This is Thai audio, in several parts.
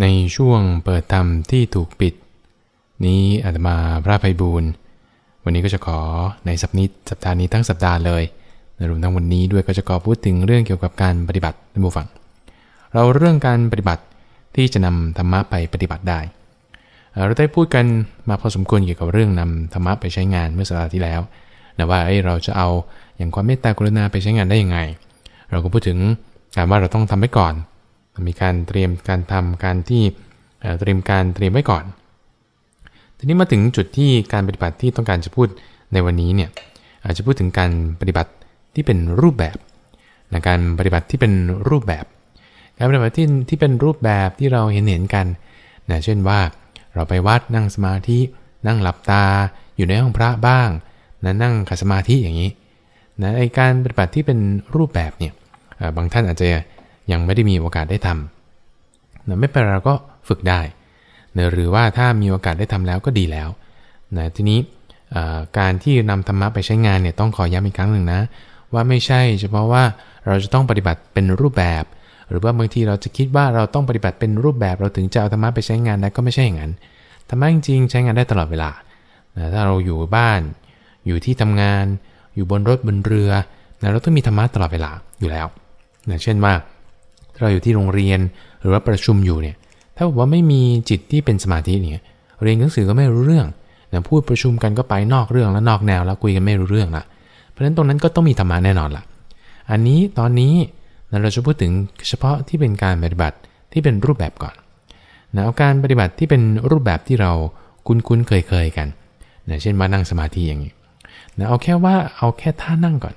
ในช่วงเปิดธรรมที่ถูกปิด นี้อาตมาพระภัยบูรณ์วันนี้ก็จะขอในสัปนิดสัปดาห์นี้ทั้งสัปดาห์เลยรวมทั้งวันนี้ด้วยก็จะขอพูดถึงเรื่องเกี่ยวกับการปฏิบัติในบูฟัง เราเรื่องการปฏิบัติที่จะนำธรรมะไปปฏิบัติได้ เราได้พูดกันมาพอสมควรเกี่ยวกับเรื่องนำธรรมะไปใช้งานเมื่อสัปดาห์ที่แล้วนะว่าเราจะเอาอย่างความเมตตากรุณาไปใช้งานได้ยังไง เราก็พูดถึงการว่าเราต้องทำไว้ก่อน มีการเตรียมการทำการที่เตรียมการเตรียมไว้ก่อน ทีนี้มาถึงจุดที่การปฏิบัติที่ต้องการจะพูดในวันนี้เนี่ยอาจจะพูดถึงการปฏิบัติที่เป็นรูปแบบนะการปฏิบัติที่เป็นรูปแบบ การปฏิบัติที่ที่เป็นรูปแบบที่เราเห็นเห็นกันนะเช่นว่าเราไปวัดนั่งสมาธิ นั่งหลับตา อยู่ในห้องพระบ้างนะนั่งขัดสมาธิอย่างนี้นะไอการปฏิบัติที่เป็นรูปแบบเนี่ยบางท่านอาจจะ ยังไม่ได้มีโอกาสได้ทำนะไม่เป็นไรเราก็ฝึกได้นะหรือว่าถ้ามีโอกาสได้ทำแล้วก็ดีแล้วนะทีนี้การที่นำธรรมะไปใช้งานเนี่ยต้องขอย้ำอีกครั้งหนึ่งนะ ว่าไม่ใช่เฉพาะว่าเราจะต้องปฏิบัติเป็นรูปแบบ หรือว่าบางทีเราจะคิดว่าเราต้องปฏิบัติเป็นรูปแบบ เราถึงจะเอาธรรมะไปใช้งานได้ก็ไม่ใช่อย่างนั้นธรรมะจริงๆใช้งานได้ตลอดเวลานะถ้าเราอยู่บ้าน อยู่ที่ทำงาน อยู่บนรถบนเรือนะเราต้องมีธรรมะตลอดเวลาอยู่แล้วนะเช่นว่า เราอยู่ที่โรงเรียนหรือว่าประชุมอยู่เนี่ย ถ้าบอกว่าไม่มีจิตที่เป็นสมาธิเนี่ยเรียนหนังสือก็ไม่รู้เรื่องนะพูดประชุมกันก็ไปนอกเรื่องแล้วนอกแนวแล้วคุยกันไม่รู้เรื่องละเพราะฉะนั้นตรงนั้นก็ต้องมีธรรมะแน่นอนละ่ะ อันนี้ตอนนี้นะเราจะพูดถึงเฉพาะที่เป็นการปฏิบัติที่เป็นรูปแบบก่อนนะเอาการปฏิบัติที่เป็นรูปแบบที่เราคุ้นๆเคยๆกันนะเช่นว่านั่งสมาธิอย่างนี้นะเอาแค่ว่าเอาแค่ท่านั่งก่อน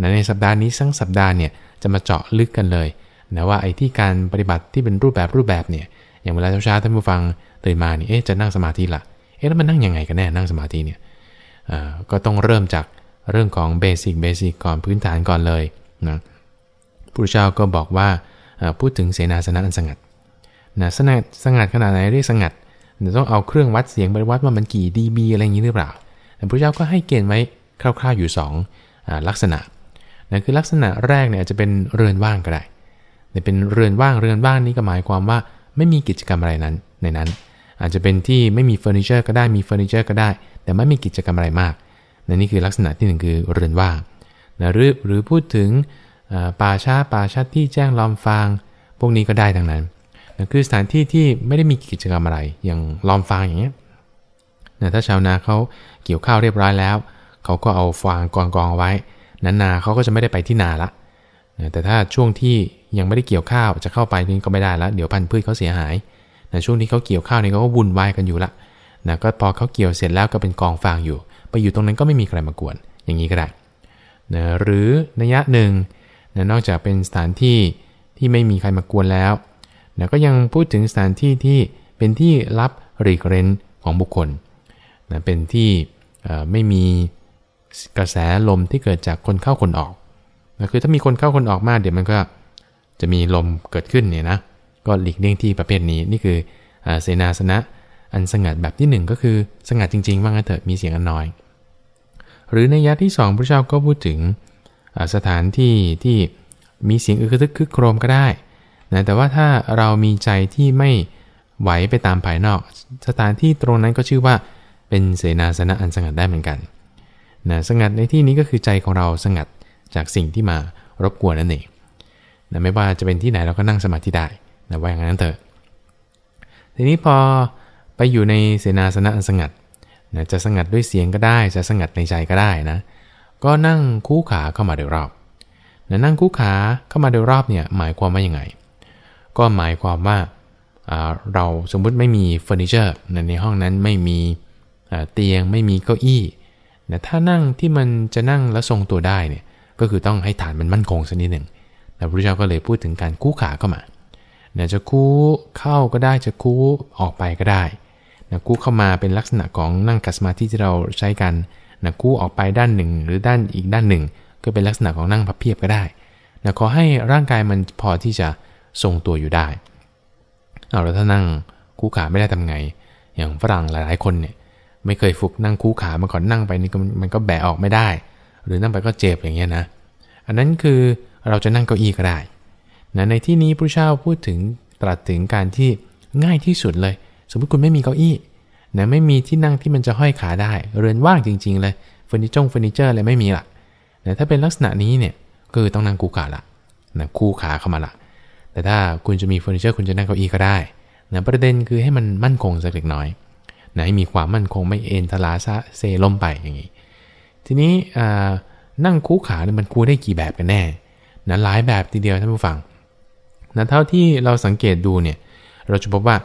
นะในสัปดาห์นี้ทั้งสัปดาห์เนี่ยจะมาเจาะลึกกันเลย นะว่าไอ้ที่การปฏิบัติที่เป็นรูปแบบรูปแบบเนี่ยอย่างเวลาเช้าๆท่านผู้ฟังตื่นมานี่เอ๊ะจะนั่งสมาธิละเอ๊ะแล้วมันนั่งยังไงกันแน่นั่งสมาธิเนี่ยก็ต้องเริ่มจากเรื่องของเบสิกเบสิกก่อนพื้นฐานก่อนเลยนะพระเจ้าก็บอกว่าพูดถึงเสนาสนะอันสงัดนะสงัดสงัดขนาดไหนเรียกสงัดต้องเอาเครื่องวัดเสียงไปวัดว่ามันกี่ดีบีอะไรอย่างนี้หรือเปล่าแต่พระเจ้าก็ให้เกณฑ์ไว้คร่าวๆอยู่2ลักษณะนั่นคือลักษณะแรกเนี่ยจะเป็นเรือนว่างก็ได้ เป็นเรือนว่างเรือนว่างนี้ก็หมายความว่าไม่มีกิจกรรมอะไรนั้นในนั้น อาจจะเป็นที่ไม่มีเฟอร์นิเจอร์ก็ได้มีเฟอร์นิเจอร์ก็ได้ แต่ไม่มีกิจกรรมอะไรมากนนี่คือลักษณะที่หนึ่งคือเรือนว่างนะหรือหรือพูดถึงป่าช้าป่าชัดที่แจ้งล้อมฟาง พวกนี้ก็ได้ทั้งนั้นนะคือสถานที่ที่ไม่ได้มีกิจกรรมอะไรอย่างล้อมฟางอย่างเงี้ยนะถ้าชาวนาเขาเกี่ยวข้าวเรียบร้อยแล้ว เขาก็เอาฟางกองกองไว้ นั้นนาเขาก็จะไม่ได้ไปที่นาละแต่ถ้าช่วงที่ ยังไม่ได้เกี่ยวข้าวจะเข้าไปนี่ก็ไม่ได้แล้วเดี๋ยวพันธุ์พืชเขาเสียหายนะช่วงที่เขาเกี่ยวข้าวนี่เขาก็วุ่นวายกันอยู่ละนะก็พอเขาเกี่ยวเสร็จแล้วก็เป็นกองฟางอยู่ ไปอยู่ตรงนั้นก็ไม่มีใครมากวน อย่างนี้ก็ได้นะหรือนัยยะหนึ่งนะนอกจากเป็นสถานที่ที่ไม่มีใครมากวนแล้วนะก็ยังพูดถึงสถานที่ที่เป็นที่รับรีเกรนของบุคคลนะเป็นที่ไม่มีกระแสลมที่เกิดจากคนเข้าคนออกนะคือถ้ามีคนเข้าคนออกมากเดี๋ยวมันก็ จะมีลมเกิดขึ้นเนี่ยนะก็หลีกเลี่ยงที่ประเภทนี้นี่คือเสนาสนะอันสงัดแบบที่ 1 ก็คือสงัดจริงๆว่างั้นเถอะมีเสียงอันน้อย หรือในยะที่2พระเจ้าก็พูดถึงสถานที่ที่มีเสียงอึกทึกคึกโครมก็ได้นะแต่ว่าถ้าเรามีใจที่ไม่ไหวไปตามภายนอก สถานที่ตรงนั้นก็ชื่อว่าเป็นเสนาสนะอันสงัดได้เหมือนกันนะสงัดในที่นี้ก็คือใจของเราสงัดจากสิ่งที่มารบกวนนั่นเอง นะไม่ว่าจะเป็นที่ไหนเราก็นั่งสมาธิได้นะว่าอย่างนั้นเถอะ ทีนี้พอไปอยู่ในเสนาสนะสงัดนะจะสงัดด้วยเสียงก็ได้ จะสงัดในใจก็ได้นะ ก็นั่งคู่ขาเข้ามาโดยรอบนะนั่งคู่ขาเข้ามาโดยรอบเนี่ยหมายความว่ายังไง ก็หมายความว่าเราสมมุติไม่มีเฟอร์นิเจอร์ในห้องนั้นไม่มีเตียงไม่มีเก้าอี้นะถ้านั่งที่มันจะนั่งแล้วทรงตัวได้เนี่ยก็คือต้องให้ฐานมันมั่นคงสักนิดหนึ่ง พระพุทธเจ้าก็เลยพูดถึงการคู่ขาเข้ามาเนี่ยจะคู่เข้าก็ได้จะคู่ออกไปก็ได้นะคู่เข้ามาเป็นลักษณะของนั่งกัสมาที่เราใช้กันนะคู่ออกไปด้านหนึ่ง หรือด้านอีกด้านหนึ่ง ก็เป็นลักษณะของนั่งพับเพียบก็ได้นะขอให้ร่างกายมันพอที่จะทรงตัวอยู่ได้เอาแล้วถ้านั่งคู้ขาไม่ได้ทำไง อย่างฝรั่งหลายๆคนเนี่ยไม่เคยฝึกนั่งคู้ขามาก่อนนั่งไปนี่มันก็แบะออกไม่ได้ หรือนั่งไปก็เจ็บอย่างเงี้ยนะ อันนั้นคือ เราจะนั่งเก้าอี้ก็ได้นะในที่นี้พระเจ้าพูดถึงตรัสถึงการที่ง่ายที่สุดเลย สมมติคุณไม่มีเก้าอี้นะไม่มีที่นั่งที่มันจะห้อยขาได้ เรือนว่างจริง ๆ เลยเฟอร์นิเจอร์เฟอร์นิเจอร์อะไรไม่มีละนะถ้าเป็นลักษณะนี้เนี่ยก็คือต้องนั่งคู้ขาละนะคู่ขาเข้ามาละแต่ถ้าคุณจะมีเฟอร์นิเจอร์คุณจะนั่งเก้าอี้ก็ได้นะประเด็นคือให้มันมั่นคงสักเล็กน้อยนะให้มีความมั่นคงไม่เอ็นทลาซะเซล้มไปอย่างนี้ ทีนี้นั่งคู่ขาเนี่ยมันคู่ได้กี่แบบกันแน่ นะหลายแบบทีเดียวท่านผู้ฟังนะเท่าที่เราสังเกตดูเนี่ยเราจะพบว่า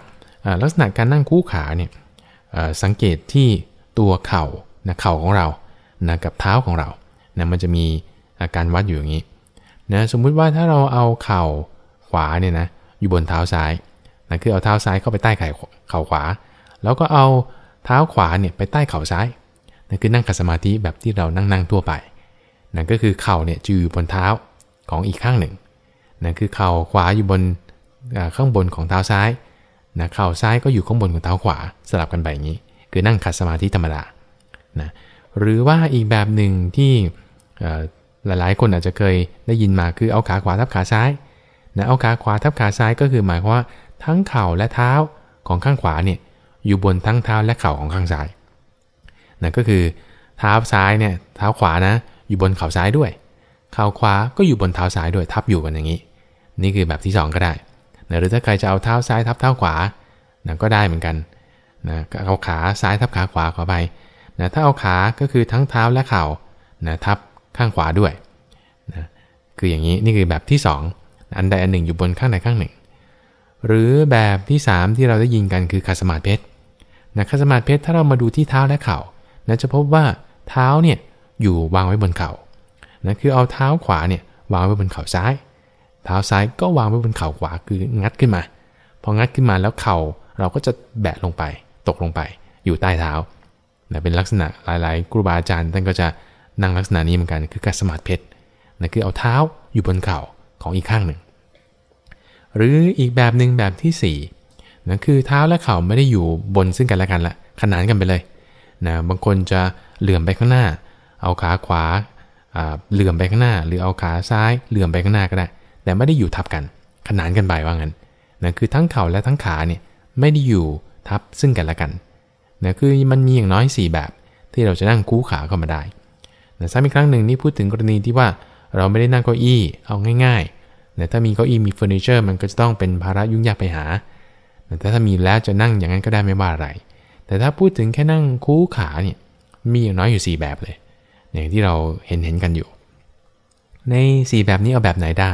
ลักษณะการนั่งคู่ขาเนี่ยสังเกตที่ตัวเข่านะเข่าของเรานะกับเท้าของเรานะมันจะมีอาการวัดอยู่อย่างนี้นะสมมุติว่าถ้าเราเอาเข่าขวาเนี่ยนะอยู่บนเท้าซ้ายนะคือเอาเท้าซ้ายเข้าไปใต้ไข่เข่าขวา แล้วก็เอาเท้าขวาเนี่ยไปใต้เข่าซ้ายนั่นคือนั่งขัดสมาธิแบบที่เรานั่งนั่งทั่วไปนั่นก็คือเข่าเนี่ยจะอยู่บนเท้า ของอีกข้างหนึ่งนั่นคือเข่าขวาอยู่บนข้างบนของเท้าซ้ายนะเข่าซ้ายก็อยู่ข้างบนของเท้าขวาสลับกันไปอย่างนี้ คือนั่งขัดสมาธิธรรมดานะหรือว่าอีกแบบหนึ่งที่หลายๆ คนอาจจะเคยได้ยินมาคือเอาขาขวาทับขาซ้ายนะเอาขาขวาทับขาซ้ายก็คือหมายความว่าทั้งเข่าและเท้าของข้างขวาเนี่ยอยู่บนทั้งเท้าและเข่าของข้างซ้ายนะก็คือเท้าซ้ายเนี่ยเท้าขวานะอยู่บนเข่าซ้ายด้วย ข่าขวาก็อยู่บนเท้าซ้ายด้วยทับอยู่กันอย่างนี้ นี่คือแบบที่ 2 ก็ได้นะหรือถ้าใครจะเอาเท้าซ้ายทับเท้าขวานะก็ได้เหมือนกันนะเอาขาซ้ายทับขาขวาขอไปนะถ้าเอาขาก็คือทั้งเท้าและเข่านะทับข้างขวาด้วยนะคืออย่างนี้นี่คือแบบที่ 2 อันใดอันหนึ่งอยู่บนข้างใดข้างหนึ่ง หรือแบบที่ 3 ที่เราได้ยินกันคือคาสมาธิเพชรนะคาสมาธิเพชรถ้าเรามาดูที่เท้าและเข่านะจะพบว่าเท้าเนี่ยอยู่วางไว้บนเขา่า นะคือเอาเท้าขวาเนี่ยวางไว้บนเข่าซ้าย เท้าซ้ายก็วางไว้บนเข่าขวาคืองัดขึ้นมา พองัดขึ้นมาแล้วเข่าเราก็จะแบะลงไป ตกลงไป อยู่ใต้เท้านะเป็นลักษณะหลายๆครูบาอาจารย์ท่านก็จะนั่งลักษณะนี้เหมือนกันคือการสมาธิเพชรนะคือเอาเท้าอยู่บนเข่าของอีกข้างหนึ่ง หรืออีกแบบหนึ่งแบบที่4นะคือเท้าและเข่าไม่ได้อยู่บนซึ่งกันและกันละขนานกันไปเลยนะบางคนจะเหลื่อมไปข้างหน้า เอาขาขวา เหลื่อมไปข้างหน้า หรือเอาขาซ้ายเหลื่อมไปข้างหน้าก็ได้ แต่ไม่ได้อยู่ทับกัน ขนานกันไปว่างั้นนะคือทั้งเข่าและทั้งขาเนี่ยไม่ได้อยู่ทับซึ่งกันและกันนะคือมันมีอย่างน้อย 4 แบบที่เราจะนั่งคู่ขาเข้ามาได้นะซ้ำอีกครั้งหนึ่งนี่พูดถึงกรณีที่ว่าเราไม่ได้นั่งเก้าอี้เอาง่ายๆนะถ้ามีเก้าอี้มีเฟอร์นิเจอร์มันก็จะต้องเป็นภาระยุ่งยากไปหาแต่ถ้ามีแล้วจะนั่งอย่างนั้นก็ได้ไม่ว่าอะไร แต่ถ้าพูดถึงแค่นั่งคู่ขาเนี่ยมีอย่างน้อยอยู่ 4 แบบเลย อย่างที่เราเห็นเห็นกันอยู่ ใน 4 แบบนี้เอาแบบไหนได้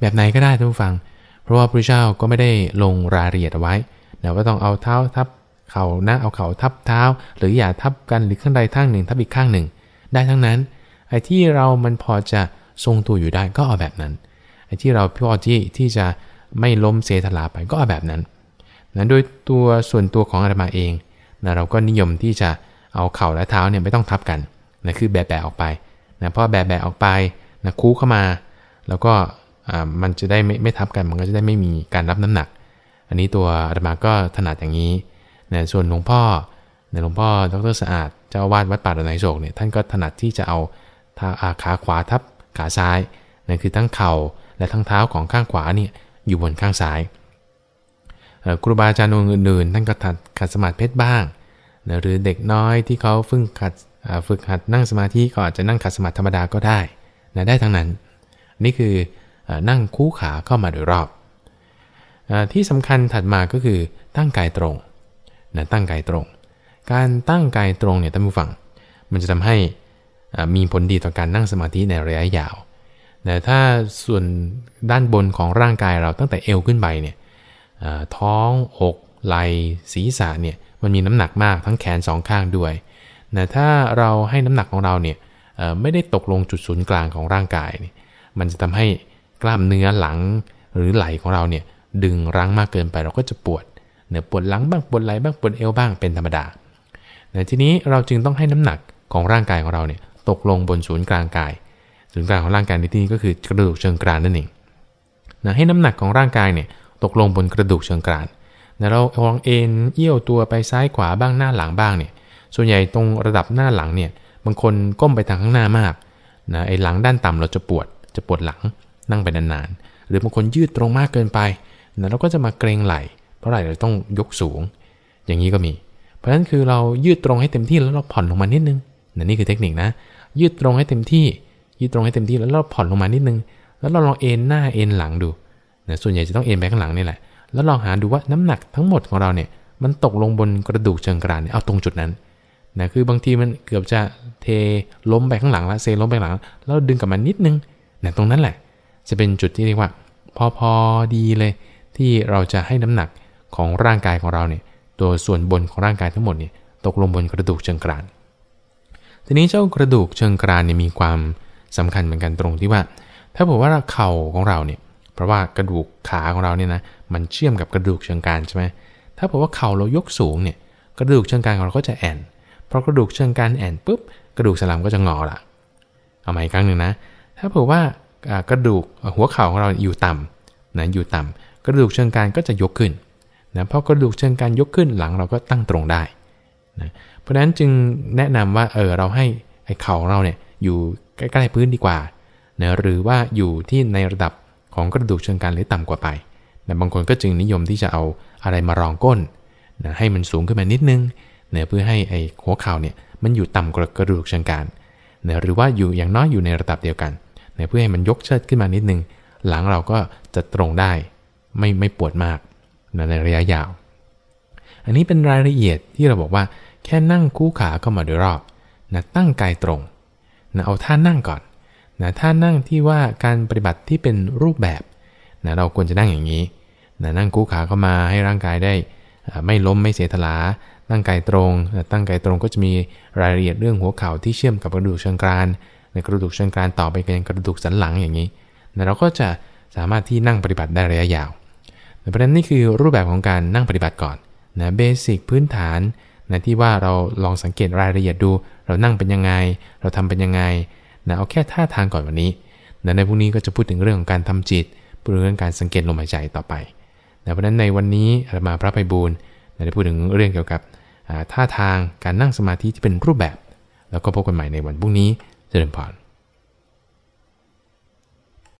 แบบไหนก็ได้ท่านผู้ฟัง เพราะว่าพระเจ้าก็ไม่ได้ลงรายละเอียดเอาไว้นะว่าต้องเอาเท้าทับเข่าหน้าเอาเข่าทับเท้า หรืออย่าทับกันหรือข้างใดข้างหนึ่ง ทับอีกข้างหนึ่ง ได้ทั้งนั้นไอ้ที่เรามันพอจะทรงตัวอยู่ได้ก็เอาแบบนั้นไอ้ที่เราพอที่ที่จะไม่ล้มเซทลาไปก็เอาแบบนั้นนะโดยตัวส่วนตัวของอาตมาเองนะเราก็นิยมที่จะเอาเข่าและเท้าเนี่ยไม่ต้องทับกัน นะคือแบะๆออกไปนะพอแบะๆออกไปนะคู่เข้ามา แล้วก็มันจะได้ไม่ไม่ทับกันมันก็จะได้ไม่มีการรับน้ำหนัก อันนี้ตัวอาตมาก็ถนัดอย่างนี้นะส่วนหลวงพ่อในหลวงพ่อดรสะอาดเจ้าวาดวัดป่าดอนไนโศกเนี่ยท่านก็ถนัดที่จะเอาขาขวาทับขาซ้ายนั่นคือทั้งเข่าและทั้งเท้าของข้างขวาเนี่ยอยู่บนข้างซ้ายครูบาอาจารย์องค์อื่นๆท่านก็ถัดขัดสมาธิเพชรบ้าง หรือเด็กน้อยที่เขาฝึกขัด ฝึกหัดนั่งสมาธิก็อาจจะนั่งขัดสมาธิธรรมดาก็ได้นะได้ทั้งนั้น นี่คือนั่งคู่ขาเข้ามาโดยรอบที่สำคัญถัดมาก็คือตั้งกายตรงนะตั้งกายตรง การตั้งกายตรงเนี่ยท่านผู้ฟัง มันจะทำให้มีผลดีต่อการนั่งสมาธิในระยะยาวแต่ถ้าส่วนด้านบนของร่างกายเราตั้งแต่เอวขึ้นไปเนี่ยท้องอกไหล่ศีรษะเนี่ยมันมีน้ำหนักมากทั้งแขนสองข้างด้วย แต่ถ้าเราให้น้ำหนักของเราเนี่ยไม่ได้ตกลงจุดศูนย์กลางของร่างกายเนี่ยมันจะทำให้กล้ามเนื้อหลังหรือไหล่ของเราเนี่ยดึงรั้งมากเกินไปเราก็จะปวดเนื้อปวดหลังบ้างปวดไหล่บ้างปวดเอวบ้างเป็นธรรมดาแต่ทีนี้เราจึงต้องให้น้ำหนักของร่างกายของเราเนี่ยตกลงบนศูนย์กลางกาย ศูนย์กลางของร่างกายในที่นี้ก็คือกระดูกเชิงกรานนั่นเองนะให้น้ำหนักของร่างกายเนี่ยตกลงบนกระดูกเชิงกรานแต่เราลองเอ็นเอี้ยวตัวไปซ้ายขวาบ้างหน้าหลังบ้างเนี่ย ส่วนใหญ่ตรงระดับหน้าหลังเนี่ยบางคนก้มไปทางข้างหน้ามากนะไอ้หลังด้านต่ำเราจะปวดจะปวดหลังนั่งไปนานๆหรือบางคนยืดตรงมากเกินไปนะเราก็จะมาเกรงไหล่เพราะอะไรเราต้องยกสูง อย่างนี้ก็มี เพราะฉะนั้นคือเรายืดตรงให้เต็มที่แล้วเราผ่อนลงมานิดนึงนะนี่คือเทคนิคนะ ยืดตรงให้เต็มที่ ยืดตรงให้เต็มที่แล้วเราผ่อนลงมานิดนึง แล้วเราลองเอ็นหน้าเอ็นหลังดูนะส่วนใหญ่จะต้องเอ็นไปข้างหลังนี่แหละแล้วลองหาดูว่าน้ำหนักทั้งหมดของเราเนี่ยมันตกลงบนกระดูกเชิงกรานเอาตรงจุดนั้น นะคือบางทีมันเกือบจะเทล้มไปข้างหลังแล้วเซล้มไปหลัง แล้วดึงกลับมานิดนึงนะตรงนั้นแหละ จะเป็นจุดที่เรียกว่า พอพอดีเลย ที่เราจะให้น้ำหนักของร่างกายของเราเนี่ยตัวส่วนบนของร่างกายทั้งหมดเนี่ยตกลงบนกระดูกเชิงกราน ทีนี้เจ้ากระดูกเชิงกรานเนี่ยมีความสำคัญเหมือนกันตรงที่ว่า ถ้าบอกว่าเข่าของเราเนี่ยเพราะว่ากระดูกขาของเราเนี่ยนะมันเชื่อมกับกระดูกเชิงกรานใช่ไหมถ้าบอกว่าเข่าเรายกสูงเนี่ยกระดูกเชิงกรานของเราก็จะแอน พราะกระดูกเชิงกรานแอนปุ๊บกระดูกสันหลังก็จะงอละเอาใหม่อีกครั้งหนึ่งนะ ถ้าบอว่ากระดูกหัวเข่าของเราอยู่ต่ำนะอยู่ต่ำกระดูกเชิงกรานก็จะยกขึ้นนะเพราะกระดูกเชิงกรานยกขึ้นหลังเราก็ตั้งตรงได้นะเพราะฉะนั้นจึงแนะนำว่าเออเราให้ไอ้เข่าของเราเนี่ยอยู่ใกล้ๆพื้นดีกว่านะหรือว่าอยู่ที่ในระดับของกระดูกเชิงกรานหรือต่ำกว่าไปนะบางคนก็จึงนิยมที่จะเอาอะไรมารองก้นนะให้มันสูงขึ้นมานิดนึง เนะเพื่อให้ไอ้หัวเข่าเนี่ยมันอยู่ต่ำกว่ากระดูกเชิงกรานนะหรือว่าอยู่อย่างน้อยอยู่ในระดับเดียวกันเนะเพื่อให้มันยกเชิดขึ้นมานิดนึง หลังเราก็จะตรงได้ไม่ไม่ปวดมากนะในระยะยาว อันนี้เป็นรายละเอียดที่เราบอกว่าแค่นั่งคู่ขาเข้ามาโดยรอบนะตั้งกายตรงนะเอาท่านั่งก่อนนะท่านั่งที่ว่าการปฏิบัติที่เป็นรูปแบบนะเราควรจะนั่งอย่างนี้นะนั่งคู่ขาเข้ามาให้ร่างกายได้ ไม่ล้มไม่เสียทลาตั้งกายตรง ตั้งกายตรงก็จะมีรายละเอียดเรื่องหัวเข่าที่เชื่อมกับกระดูกเชิงกรานในกระดูกเชิงกรานต่อไปเป็นกระดูกสันหลังอย่างนี้เราก็จะสามารถที่นั่งปฏิบัติได้ระยะยาวเพราะฉะนั้นนี่คือรูปแบบของการนั่งปฏิบัติก่อนนะเบสิกพื้นฐานนะที่ว่าเราลองสังเกตรายละเอียดดู เรานั่งเป็นยังไง เราทำเป็นยังไงนะเอาแค่ท่าทางก่อนวันนี้นะในพรุ่งนี้ก็จะพูดถึงเรื่องของการทำจิตพูดเรื่องการสังเกตลมหายใจต่อไป เพราะนั้นในวันนี้มาพระไพบูลได้พูดถึงเรื่องเกี่ยวกับท่าทางการนั่งสมาธิที่เป็นรูปแบบ แล้วก็พบกันใหม่ในวันพรุ่งนี้เจริญพร